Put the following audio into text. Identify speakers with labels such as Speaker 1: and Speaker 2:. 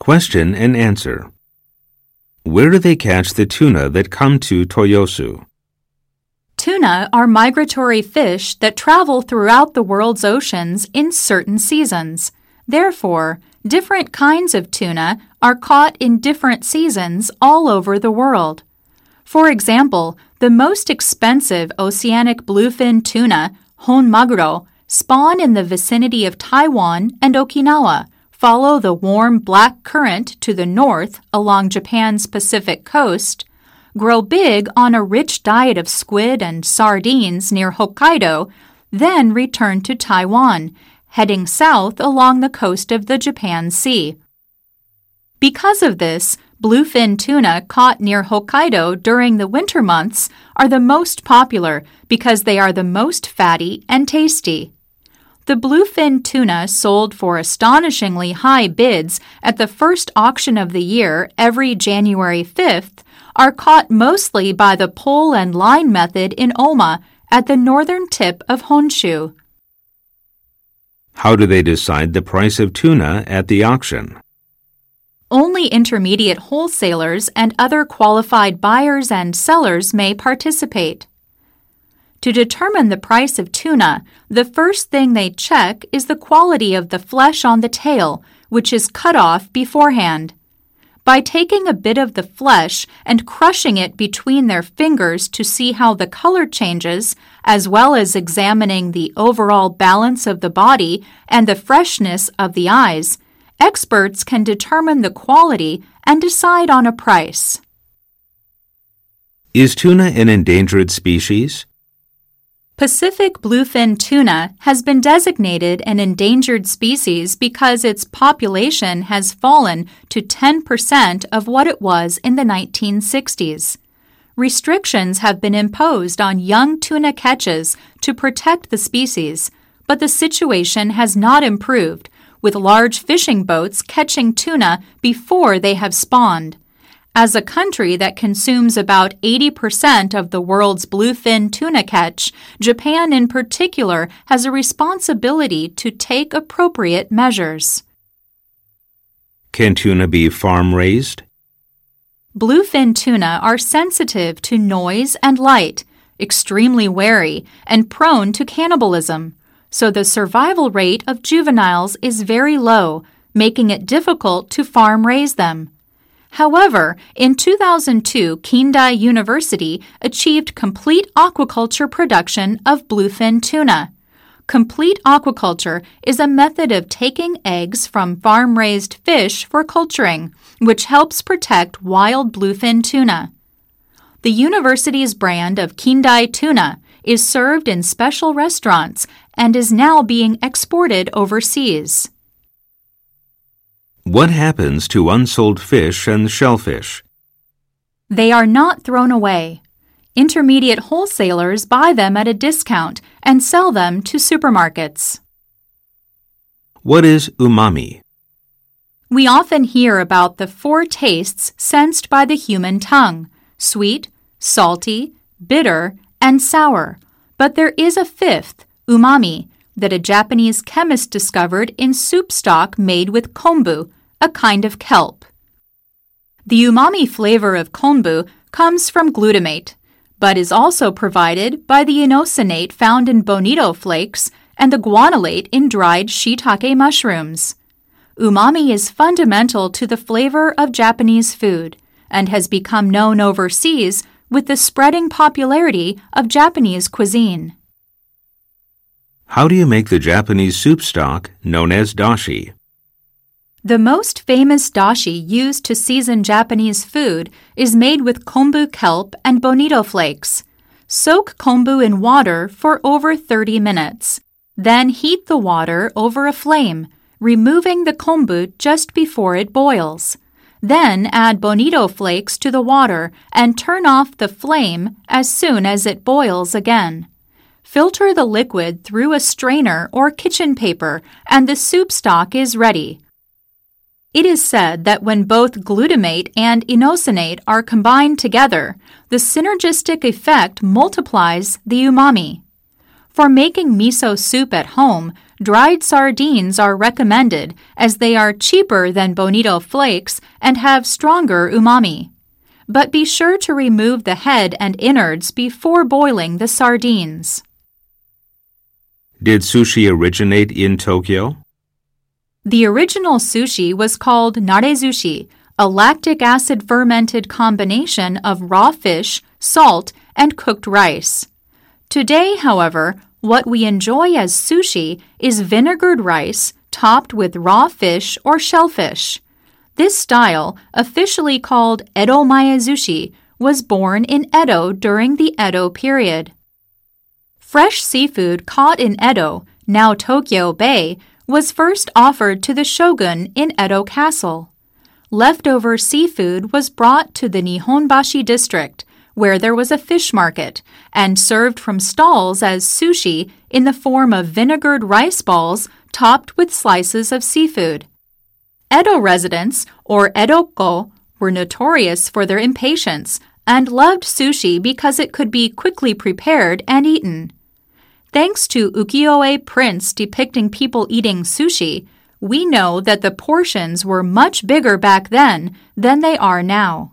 Speaker 1: Question and answer. Where do they catch the tuna that come to Toyosu?
Speaker 2: Tuna are migratory fish that travel throughout the world's oceans in certain seasons. Therefore, different kinds of tuna are caught in different seasons all over the world. For example, the most expensive oceanic bluefin tuna, hon maguro, spawn in the vicinity of Taiwan and Okinawa, follow the warm black current to the north along Japan's Pacific coast, grow big on a rich diet of squid and sardines near Hokkaido, then return to Taiwan, heading south along the coast of the Japan Sea. Because of this, bluefin tuna caught near Hokkaido during the winter months are the most popular because they are the most fatty and tasty. The bluefin tuna sold for astonishingly high bids at the first auction of the year every January 5th are caught mostly by the pole and line method in Oma at the northern tip of Honshu.
Speaker 1: How do they decide the price of tuna at the auction?
Speaker 2: Only intermediate wholesalers and other qualified buyers and sellers may participate. To determine the price of tuna, the first thing they check is the quality of the flesh on the tail, which is cut off beforehand. By taking a bit of the flesh and crushing it between their fingers to see how the color changes, as well as examining the overall balance of the body and the freshness of the eyes, experts can determine the quality and decide on a price.
Speaker 1: Is tuna an endangered species?
Speaker 2: Pacific bluefin tuna has been designated an endangered species because its population has fallen to 10% of what it was in the 1960s. Restrictions have been imposed on young tuna catches to protect the species, but the situation has not improved with large fishing boats catching tuna before they have spawned. As a country that consumes about 80% of the world's bluefin tuna catch, Japan in particular has a responsibility to take appropriate measures.
Speaker 1: Can tuna be farm raised?
Speaker 2: Bluefin tuna are sensitive to noise and light, extremely wary, and prone to cannibalism so the survival rate of juveniles is very low, making it difficult to farm raise them. However, in 2002, Kindai University achieved complete aquaculture production of bluefin tuna. Complete aquaculture is a method of taking eggs from farm raised fish for culturing, which helps protect wild bluefin tuna. The university's brand of Kindai tuna is served in special restaurants and is now being exported overseas.
Speaker 1: What happens to unsold fish and shellfish?
Speaker 2: They are not thrown away. Intermediate wholesalers buy them at a discount and sell them to supermarkets.
Speaker 1: What is umami?
Speaker 2: We often hear about the four tastes sensed by the human tongue sweet, salty, bitter, and sour. But there is a fifth, umami, that a Japanese chemist discovered in soup stock made with kombu, a kind of kelp. The umami flavor of kombu comes from glutamate, but is also provided by the inosinate found in bonito flakes and the guanylate in dried shiitake mushrooms. Umami is fundamental to the flavor of Japanese food and has become known overseas with the spreading popularity of Japanese cuisine.
Speaker 1: How do you make the Japanese soup stock known as dashi?
Speaker 2: The most famous dashi used to season Japanese food is made with kombu kelp and bonito flakes. Soak kombu in water for over 30 minutes. Then heat the water over a flame, removing the kombu just before it boils. Then add bonito flakes to the water and turn off the flame as soon as it boils again. Filter the liquid through a strainer or kitchen paper, and the soup stock is ready. It is said that when both glutamate and inosinate are combined together, the synergistic effect multiplies the umami. For making miso soup at home, dried sardines are recommended as they are cheaper than bonito flakes and have stronger umami. But be sure to remove the head and innards before boiling the sardines.
Speaker 1: Did sushi originate in Tokyo?
Speaker 2: The original sushi was called narezushi, a lactic acid fermented combination of raw fish, salt, and cooked rice. Today, however, what we enjoy as sushi is vinegared rice topped with raw fish or shellfish. This style, officially called Edo Maezushi, was born in Edo during the Edo period. Fresh seafood caught in Edo, now Tokyo Bay, was first offered to the shogun in Edo Castle. Leftover seafood was brought to the Nihonbashi district, where there was a fish market, and served from stalls as sushi in the form of vinegared rice balls topped with slices of seafood. Edo residents, or Edoko, were notorious for their impatience and loved sushi because it could be quickly prepared and eaten. Thanks to ukiyo-e prints depicting people eating sushi, we know that the portions were much bigger back then than they are now.